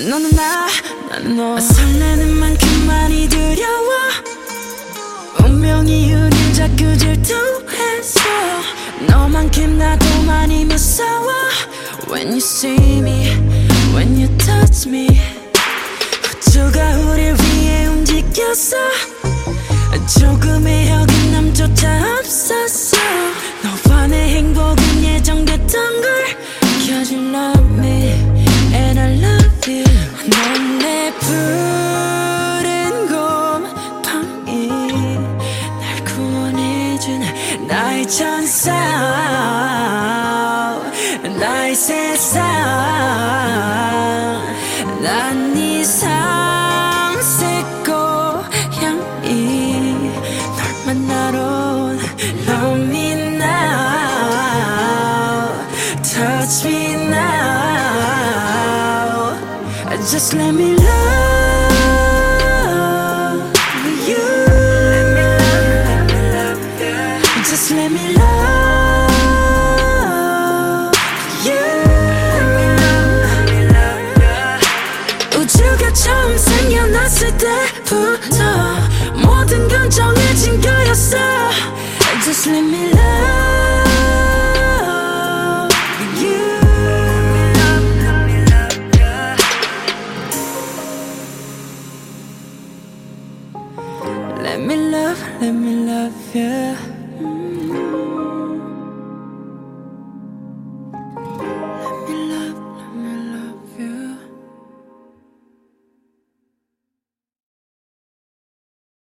너는 나 나는 너. 설레는 만큼 많이 두려워. 운명이 우릴 자꾸 질투했어 너만큼 나도 많이 무서워. When you see me When you touch me. 우주가 우릴 위해 움직였어 조금의 넌내 푸른 곰팡이 날 구원해준 나의 천사 나의 세상. 난네 삼색 고향이 널 만나러 온 Love Touch me now Just let me love you Just let me love you 우주가 처음 생겨났을 때부터 모든 건 정해진 거였어 Just let me love Me love, let me love you